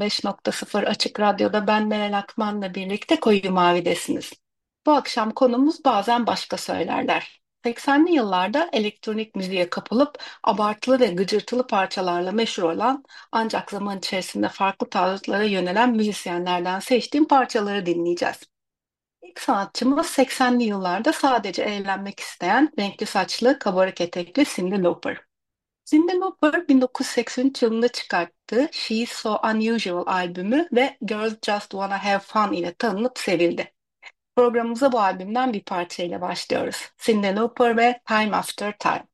95.0 Açık Radyo'da ben Meral Akman'la birlikte Koyu Mavi'desiniz. Bu akşam konumuz bazen başka söylerler. 80'li yıllarda elektronik müziğe kapılıp abartılı ve gıcırtılı parçalarla meşhur olan ancak zaman içerisinde farklı tarzlara yönelen müzisyenlerden seçtiğim parçaları dinleyeceğiz. İlk sanatçımız 80'li yıllarda sadece eğlenmek isteyen renkli saçlı kabarık etekli Cyndi Lauper. Cyndi Lauper 1983 yılında çıkarttığı She's So Unusual albümü ve Girls Just Wanna Have Fun ile tanınıp sevildi. Programımıza bu albümden bir parçayla başlıyoruz. Lauper ve Time After Time.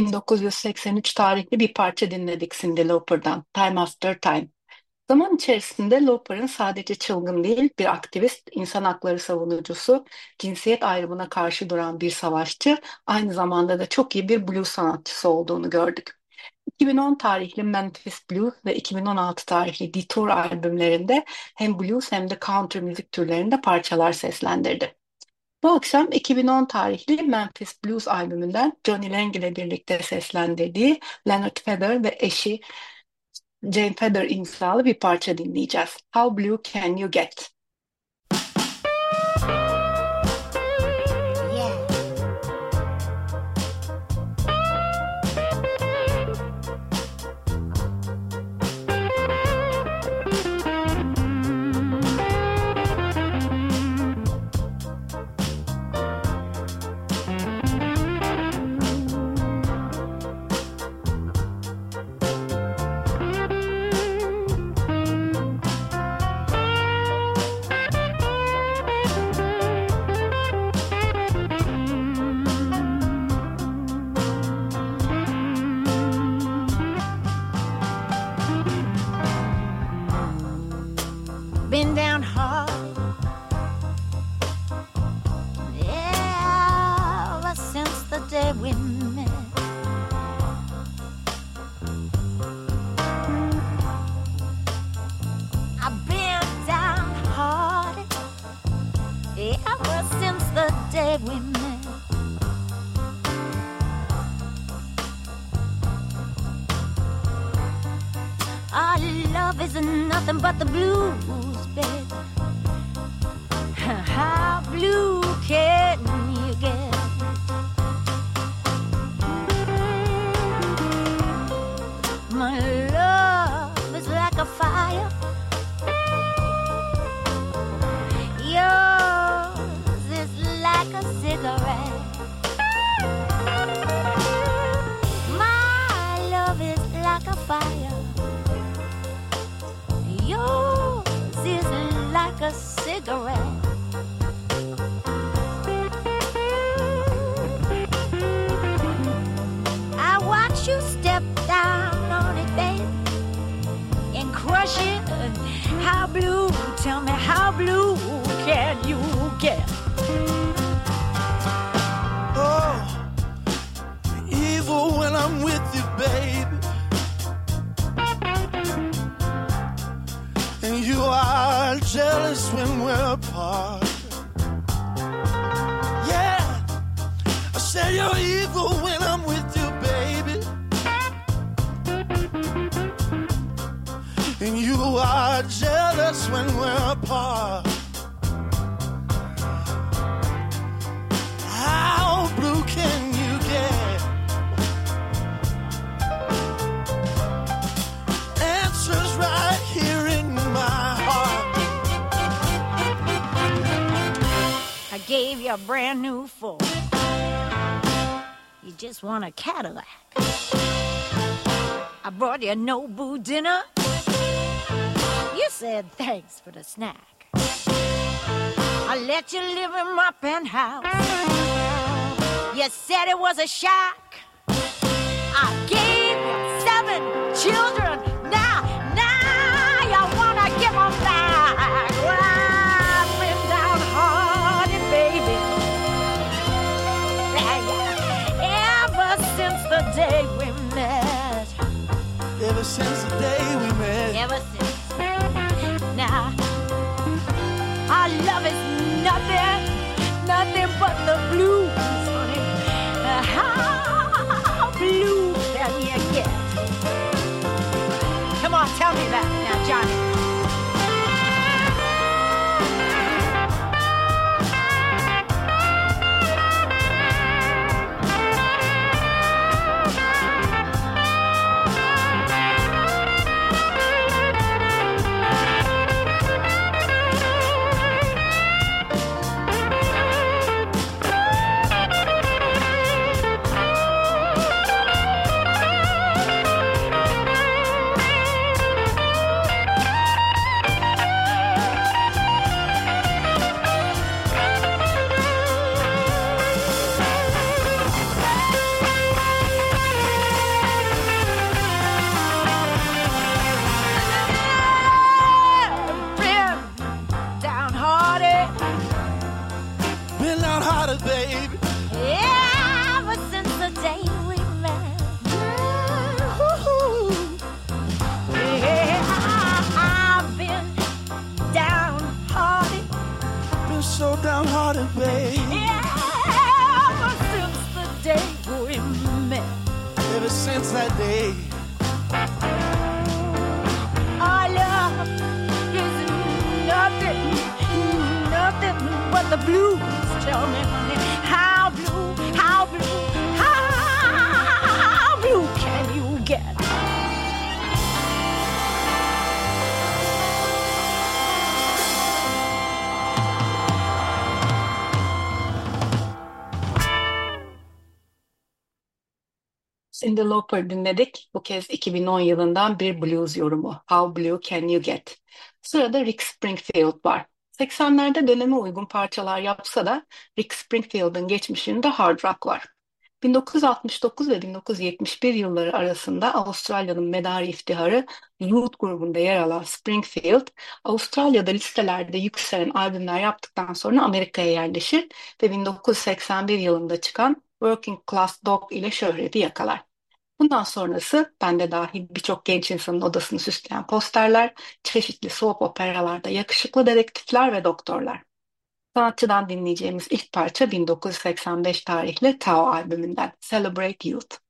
1983 tarihli bir parça dinledik Cyndi Lauper'dan, Time After Time. Zaman içerisinde Lauper'ın sadece çılgın değil, bir aktivist, insan hakları savunucusu, cinsiyet ayrımına karşı duran bir savaşçı, aynı zamanda da çok iyi bir blues sanatçısı olduğunu gördük. 2010 tarihli Memphis Blues ve 2016 tarihli Detour albümlerinde hem blues hem de country müzik türlerinde parçalar seslendirdi. Bu akşam 2010 tarihli Memphis Blues albümünden Johnny Lang ile birlikte seslendirdiği Leonard Feather ve eşi Jane Feather imzalı bir parça dinleyeceğiz. How Blue Can You Get? like a cigarette. I watch you step down on it, babe, and crush it. How blue, tell me how blue hurts when we're apart. Yeah, I say you're evil when I'm with you, baby. And you are jealous when we're apart. Brand new Ford. You just want a Cadillac. I brought you a Nobu dinner. You said thanks for the snack. I let you live in my penthouse. You said it was a shack. I gave you seven children. Ever since the day we met. Ever since. Now, our love is nothing, nothing but the blues, ah, honey. How blue can you get? Come on, tell me that now, Johnny. Lauper dinledik. Bu kez 2010 yılından bir blues yorumu. How Blue Can You Get? Sırada Rick Springfield var. 80'lerde döneme uygun parçalar yapsa da Rick Springfield'ın geçmişinde hard rock var. 1969 ve 1971 yılları arasında Avustralya'nın medarı iftiharı Youth grubunda yer alan Springfield, Avustralya'da listelerde yükselen albümler yaptıktan sonra Amerika'ya yerleşir ve 1981 yılında çıkan Working Class Dog ile şöhreti yakalar. Bundan sonrası bende dahil birçok genç insanın odasını süsleyen posterler, çeşitli soap operalarda yakışıklı dedektifler ve doktorlar. Sanatçıdan dinleyeceğimiz ilk parça 1985 tarihli Tao albümünden Celebrate Youth.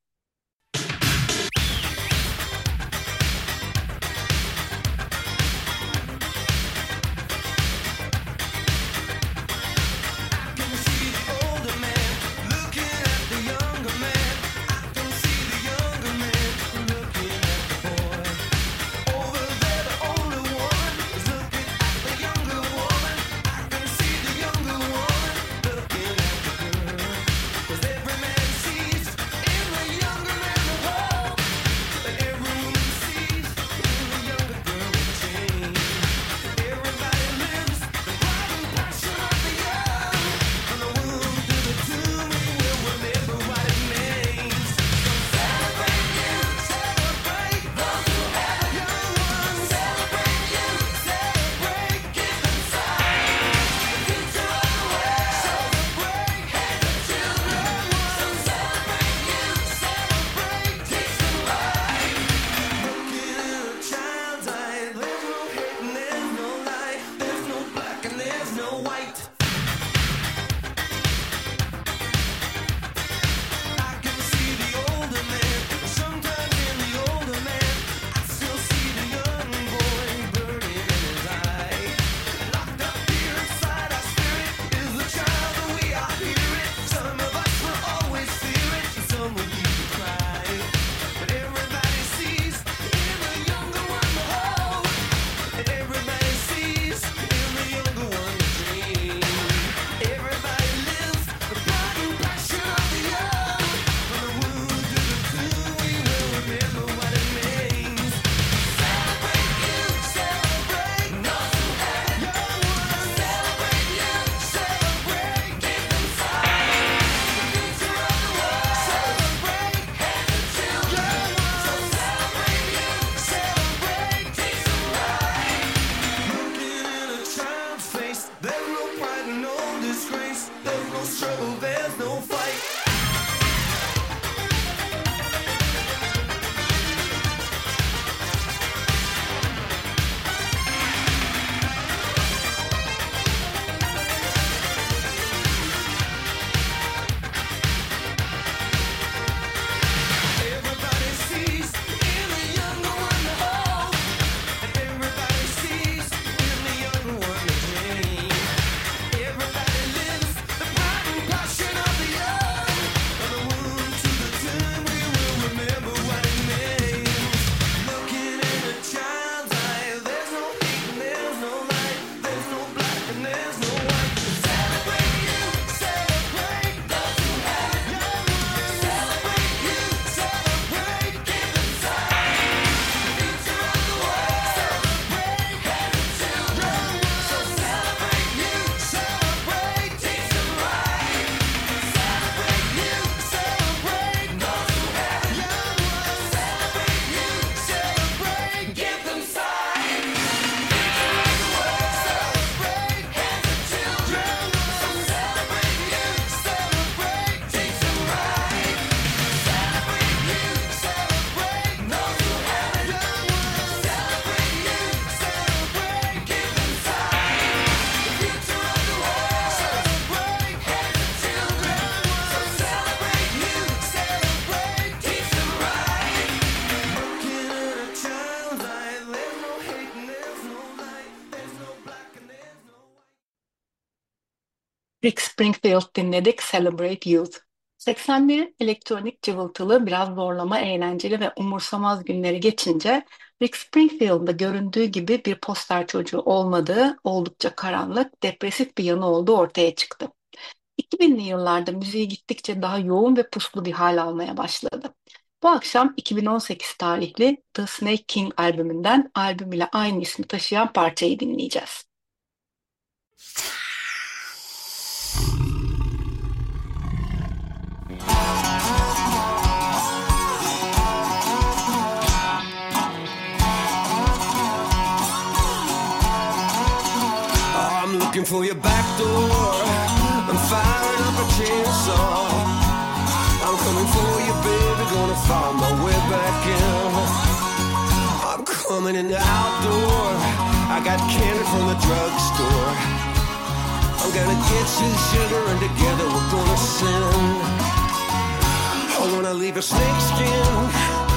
Dinledik, Celebrate Youth. 80'lerin elektronik cıvıltılı, biraz zorlama, eğlenceli ve umursamaz günleri geçince Rick Springfield'da göründüğü gibi bir poster çocuğu olmadığı, oldukça karanlık, depresif bir yanı olduğu ortaya çıktı. 2000'li yıllarda müziği gittikçe daha yoğun ve puslu bir hal almaya başladı. Bu akşam 2018 tarihli The Snake King albümünden albüm ile aynı ismi taşıyan parçayı dinleyeceğiz. Looking for your back door. I'm firing up a chainsaw. I'm coming for you, baby. Gonna find my way back in. I'm coming in the outdoor. I got candy from the drugstore. I'm gonna get you sugar and together we're gonna sin. I wanna leave a snake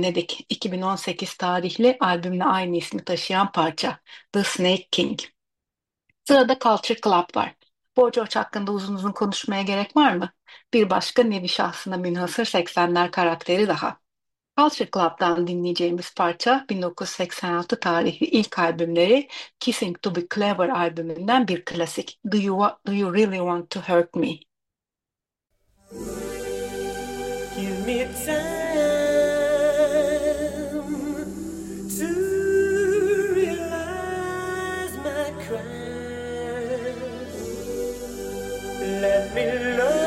Dinledik. 2018 tarihli albümle aynı ismi taşıyan parça The Snake King. Sırada Culture Club var. George hakkında uzun uzun konuşmaya gerek var mı? Bir başka nevi şahsına münhasır 80'ler karakteri daha. Culture Club'dan dinleyeceğimiz parça 1986 tarihli ilk albümleri Kissing to be Clever albümünden bir klasik. Do you, do you really want to hurt me? Give me time me love.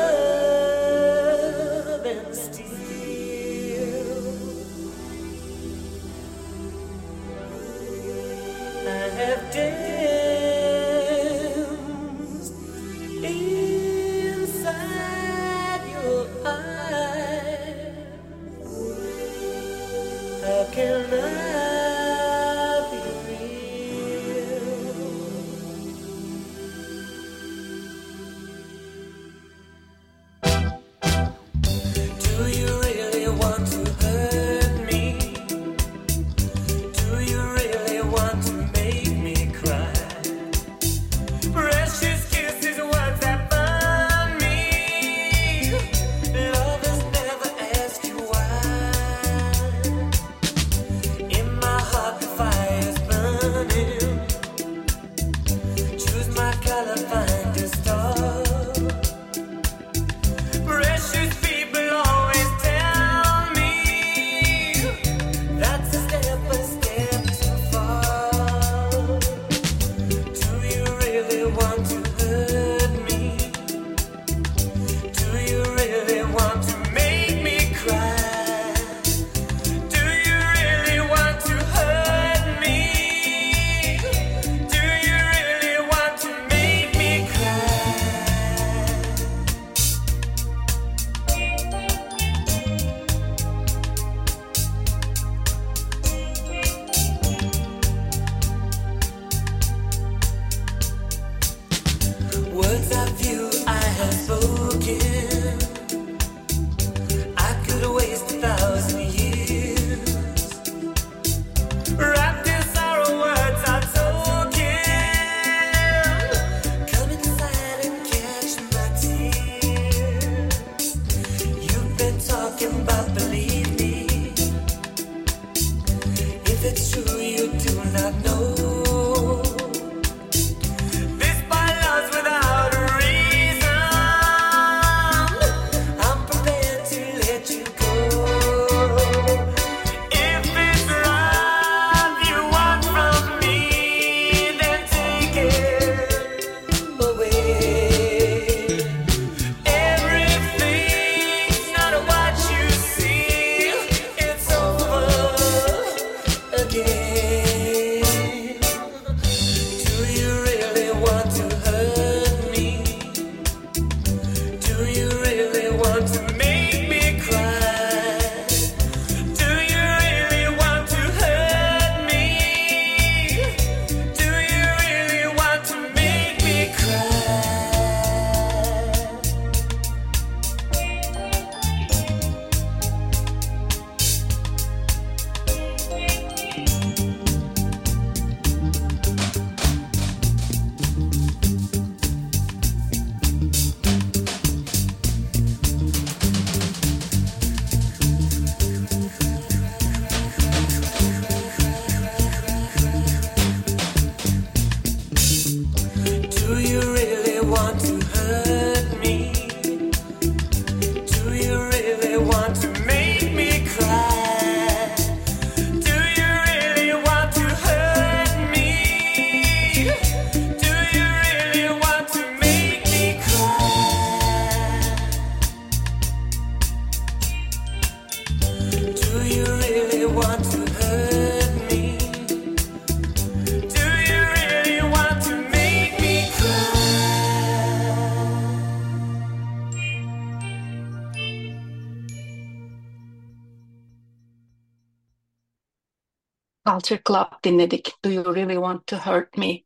Culture Club dinledik. Do You Really Want To Hurt Me?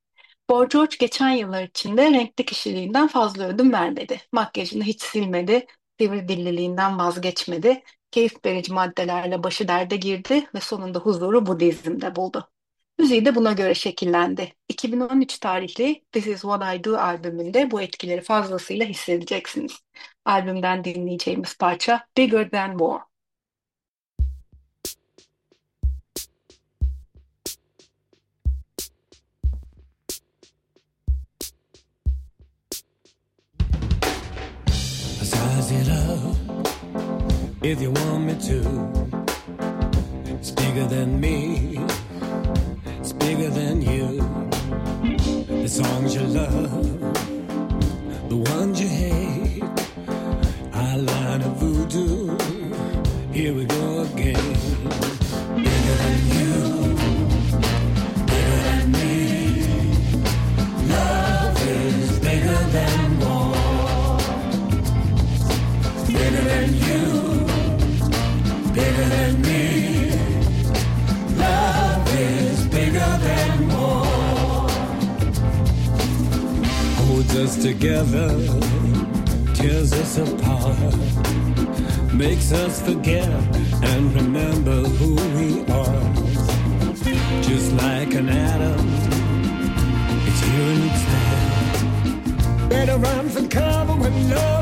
Boy George geçen yıllar içinde renkli kişiliğinden fazla ödün vermedi. Makyajını hiç silmedi, sivri dilliliğinden vazgeçmedi. Keyif verici maddelerle başı derde girdi ve sonunda huzuru Budizm'de buldu. Müziği de buna göre şekillendi. 2013 tarihli This Is What I Do albümünde bu etkileri fazlasıyla hissedeceksiniz. Albümden dinleyeceğimiz parça Bigger Than War. if you want me to. It's bigger than me, it's bigger than you. The songs you love, the ones you hate. Us together, tears us apart, makes us forget and remember who we are. Just like an atom, it's here and it's there. Better run for cover when love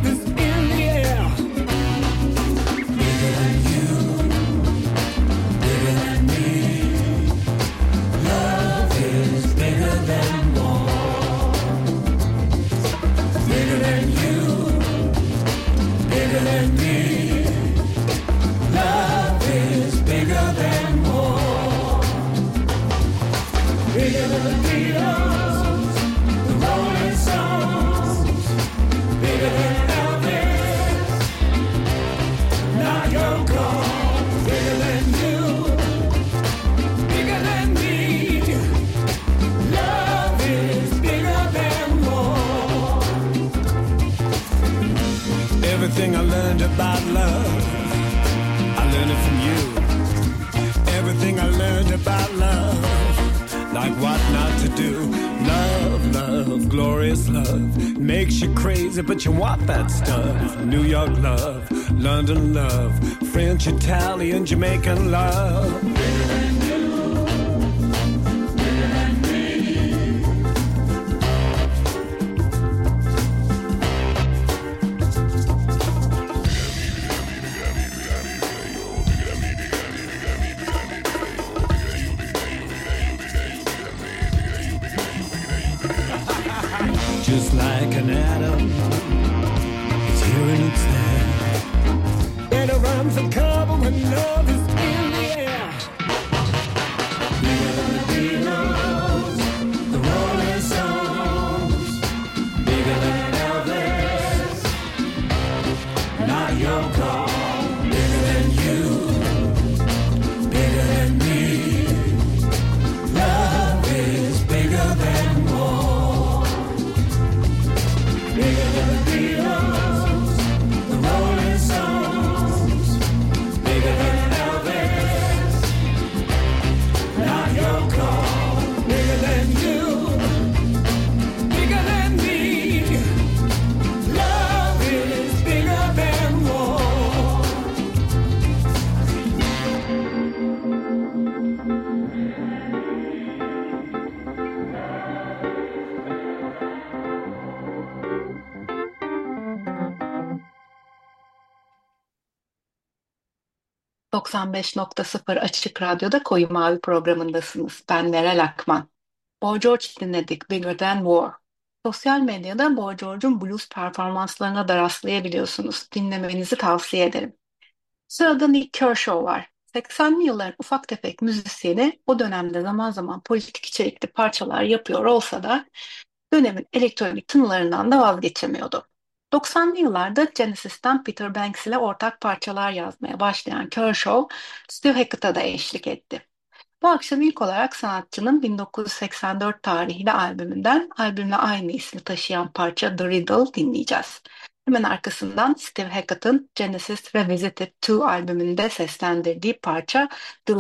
French, Italian, Jamaican love. Not your call. ...95.0 Açık Radyo'da Koyu Mavi programındasınız. Ben Meral Akman. Boy George dinledik, Bigger Than War. Sosyal medyada Boy George'un blues performanslarına da rastlayabiliyorsunuz. Dinlemenizi tavsiye ederim. Sırada Nick Kershaw var. 80'li yılların ufak tefek müzisyeni o dönemde zaman zaman politik içerikli parçalar yapıyor olsa da dönemin elektronik tınılarından da vazgeçemiyordu. 90'lı yıllarda Genesis'ten Peter Banks ile ortak parçalar yazmaya başlayan Kershaw, Steve Hackett'a da eşlik etti. Bu akşam ilk olarak sanatçının 1984 tarihli albümünden albümle aynı ismi taşıyan parça The Riddle dinleyeceğiz. Hemen arkasından Steve Hackett'ın Genesis Revisited 2 albümünde seslendirdiği parça The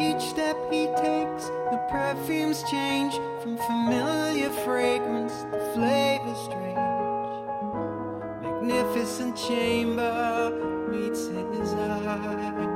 Each step he takes, the perfumes change from familiar fragrance, to flavor strange. Magnificent chamber meets his eye.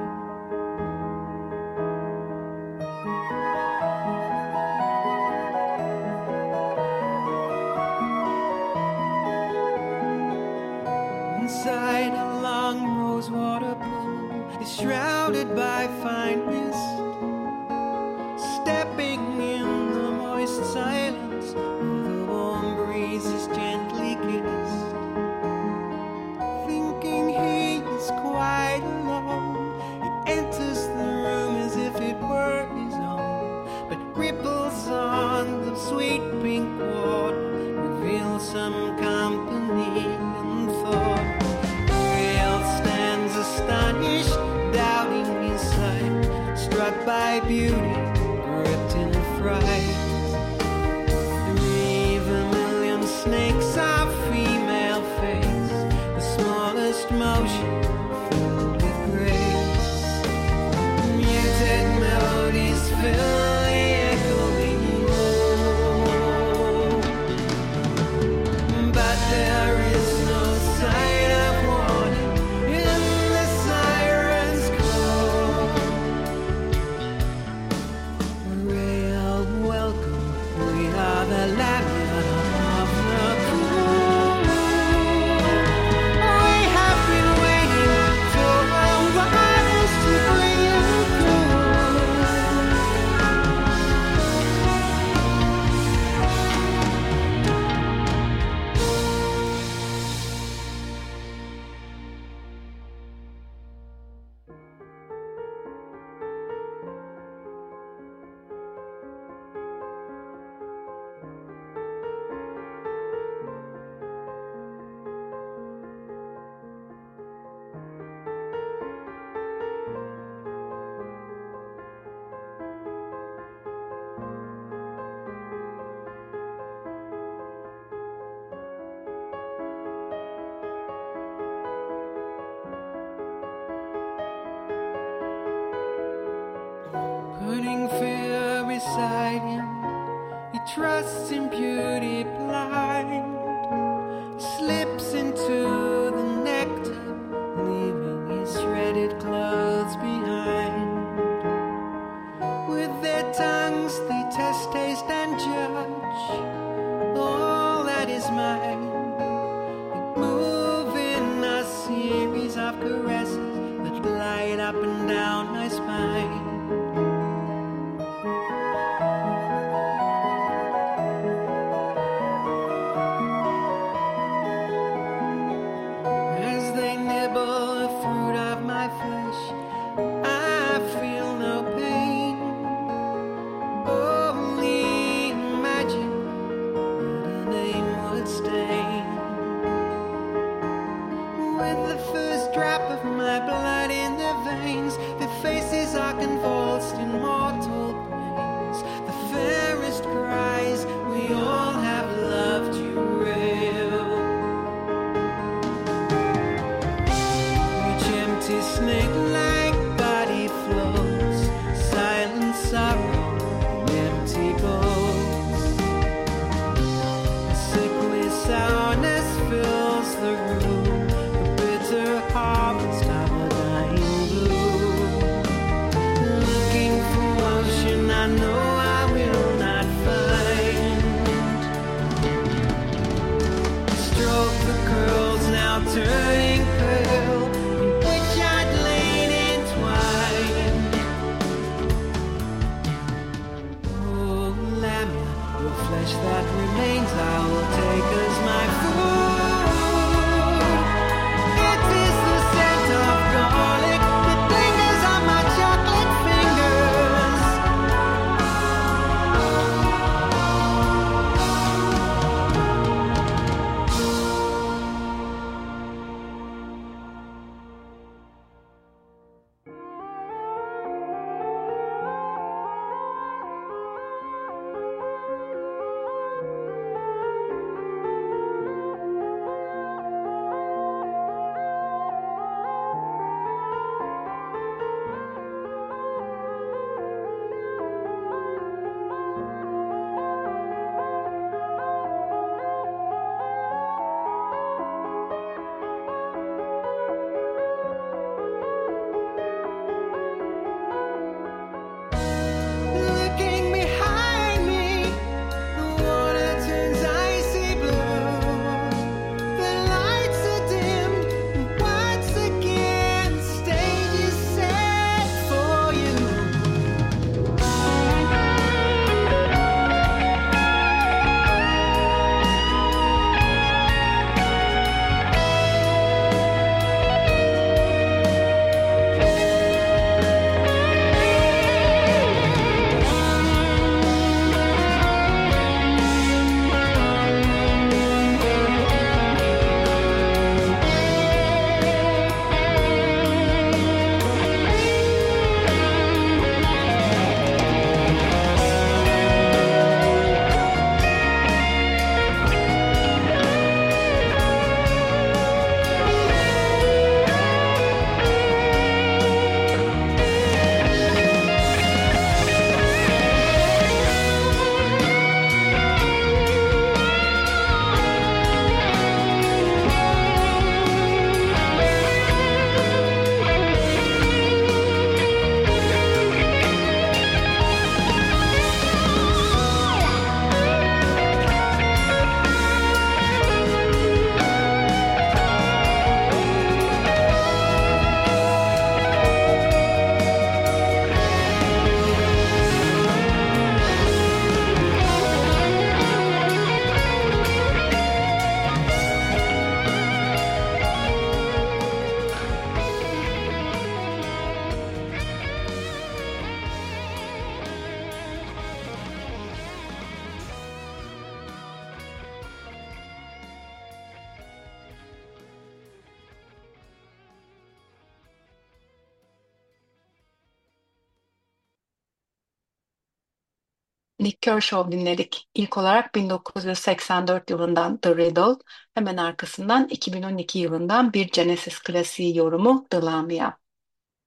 Nick Kershaw dinledik. İlk olarak 1984 yılından The Riddle, hemen arkasından 2012 yılından bir Genesis klasiği yorumu The Lamia.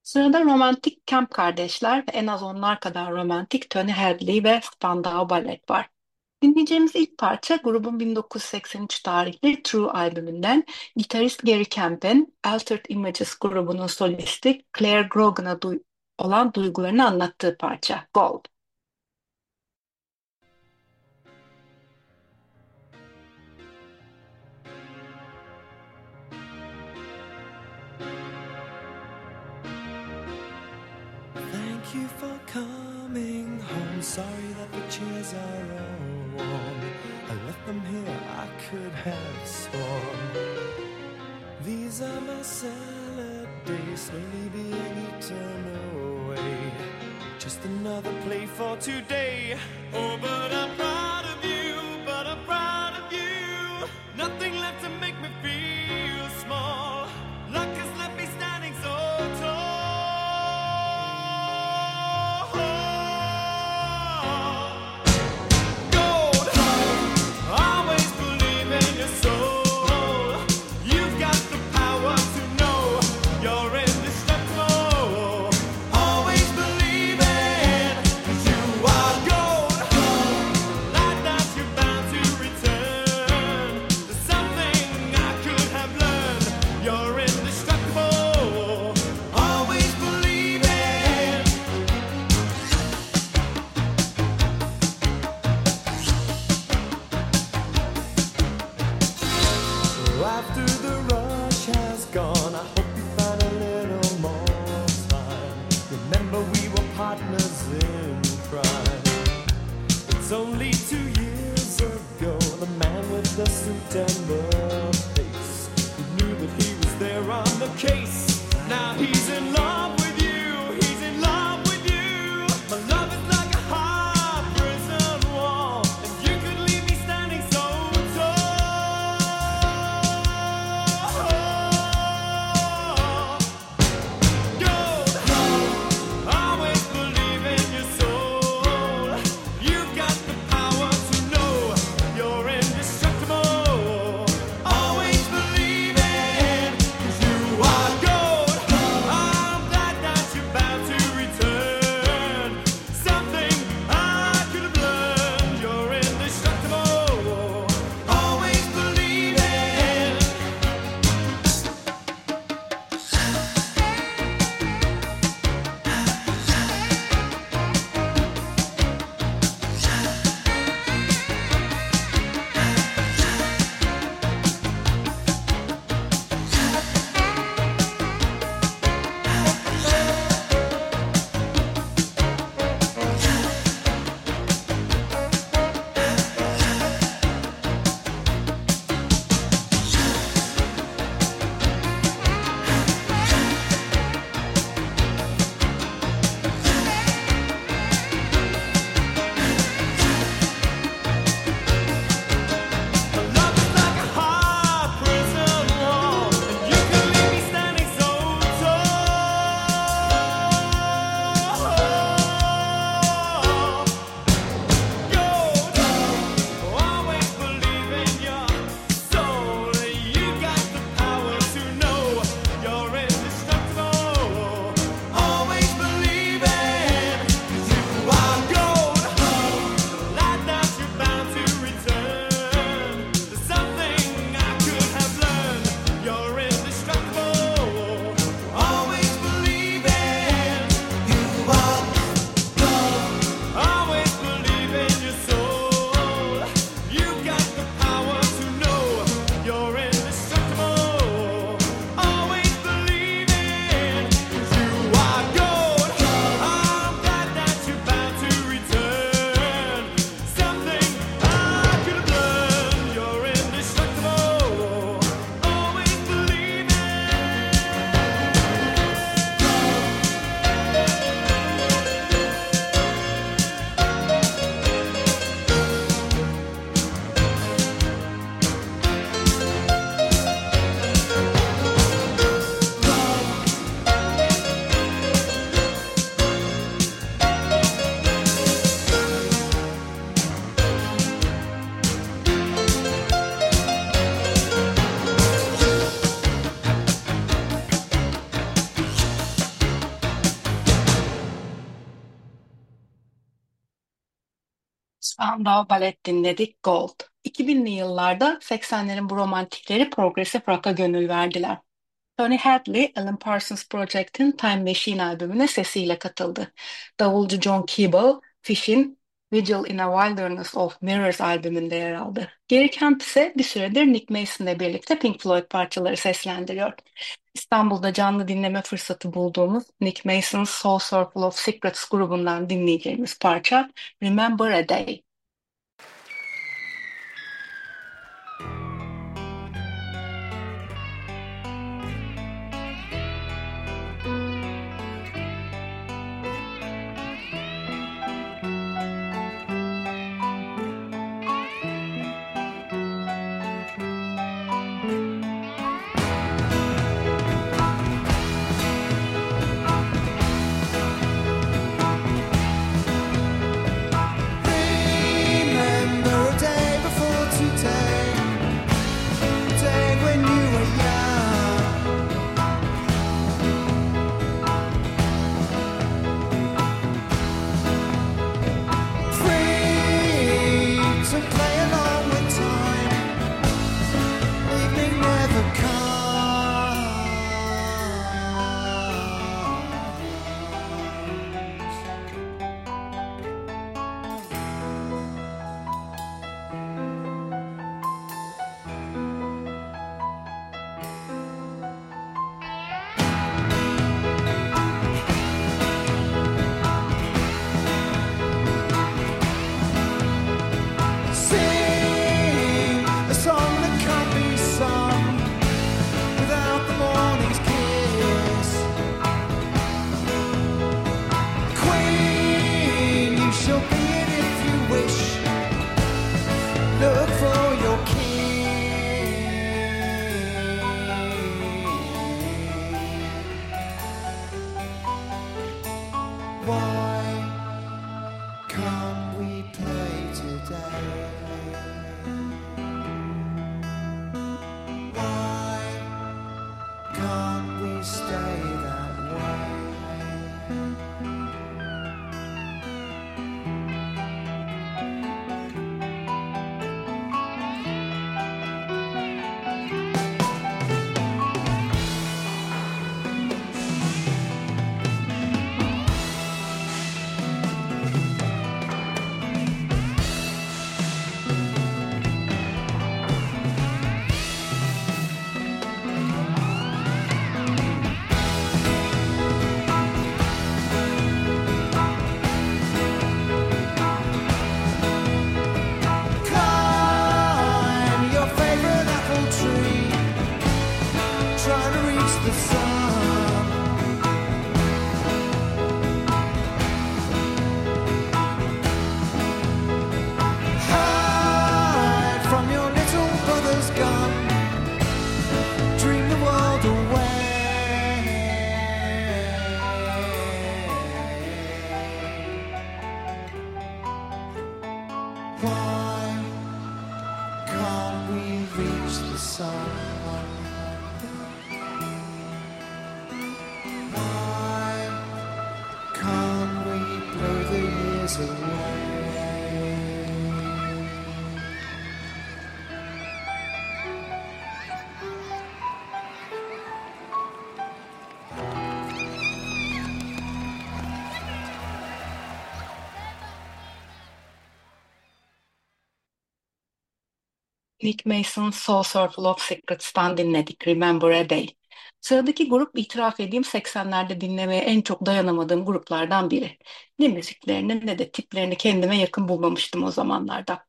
Sırada romantik Camp kardeşler ve en az onlar kadar romantik Tony Hadley ve Spandau Ballet var. Dinleyeceğimiz ilk parça grubun 1983 tarihli True albümünden gitarist Gary Camp'in Altered Images grubunun solisti Claire Grogan'a duy- olan duygularını anlattığı parça Gold. Sorry that the chairs are all warm. I left them here, I could have sworn. These are my salad days, slowly being eaten away. Just another play for today. Oh, but I'm proud of you, but I'm proud of you. Nothing case. Now he's Spandau Ballet dinledik Gold. 2000'li yıllarda 80'lerin bu romantikleri progresif rock'a gönül verdiler. Tony Hadley, Alan Parsons Project'in Time Machine albümüne sesiyle katıldı. Davulcu John Keeble, Fish'in Vigil in a Wilderness of Mirrors albümünde yer aldı. Gary Kemp ise bir süredir Nick Mason'la birlikte Pink Floyd parçaları seslendiriyor. İstanbul'da canlı dinleme fırsatı bulduğumuz Nick Mason's Soul Circle of Secrets grubundan dinleyeceğimiz parça Remember a Day. Nick Mason's Soul Circle of Secrets'tan dinledik Remember a Day. Sıradaki grup itiraf edeyim 80'lerde dinlemeye en çok dayanamadığım gruplardan biri. Ne müziklerini ne de tiplerini kendime yakın bulmamıştım o zamanlarda.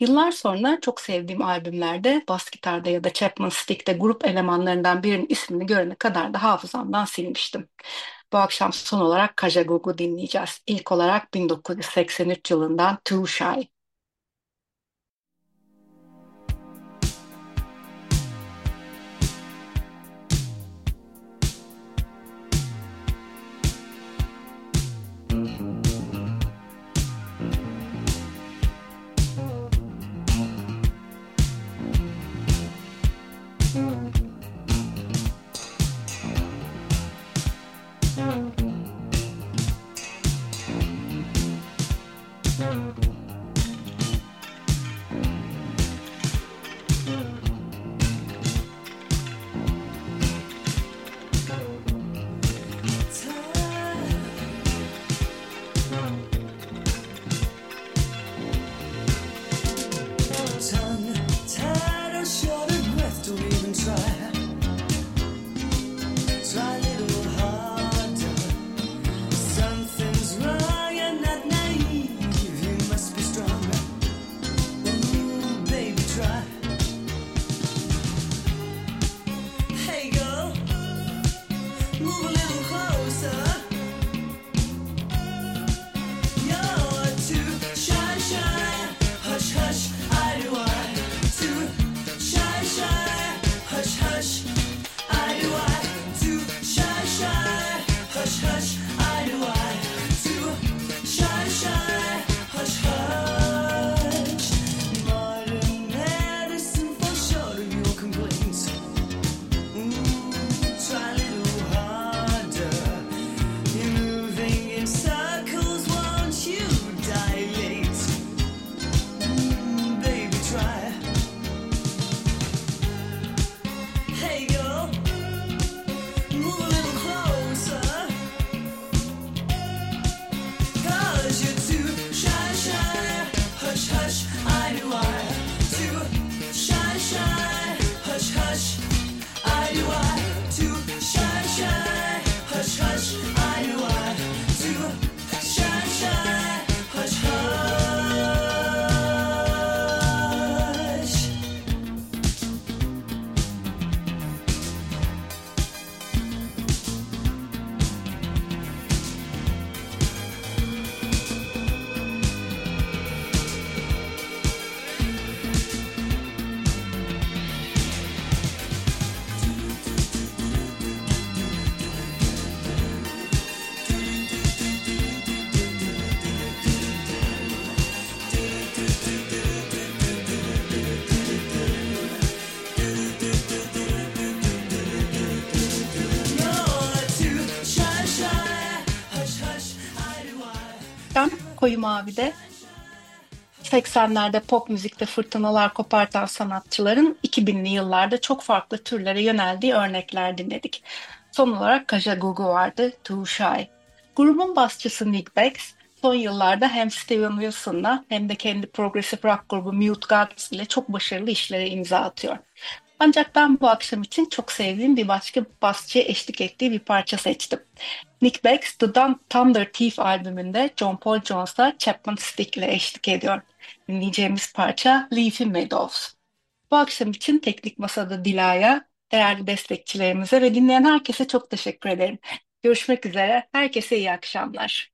Yıllar sonra çok sevdiğim albümlerde bas gitarda ya da Chapman Stick'te grup elemanlarından birinin ismini görene kadar da hafızamdan silmiştim. Bu akşam son olarak Kajagoog'u dinleyeceğiz. İlk olarak 1983 yılından Too Shy. Koyu Mavi'de 80'lerde pop müzikte fırtınalar kopartan sanatçıların 2000'li yıllarda çok farklı türlere yöneldiği örnekler dinledik. Son olarak Kaja Gugu vardı, Too Shy. Grubun basçısı Nick Beggs son yıllarda hem Steven Wilson'la hem de kendi progressive rock grubu Mute Gods ile çok başarılı işlere imza atıyor. Ancak ben bu akşam için çok sevdiğim bir başka basçıya eşlik ettiği bir parça seçtim. Nick Beggs The Dun- Thunder Thief albümünde John Paul Jones'a Chapman Stick ile eşlik ediyor. Dinleyeceğimiz parça Leafy Meadows. Bu akşam için Teknik Masa'da Dila'ya, değerli destekçilerimize ve dinleyen herkese çok teşekkür ederim. Görüşmek üzere, herkese iyi akşamlar.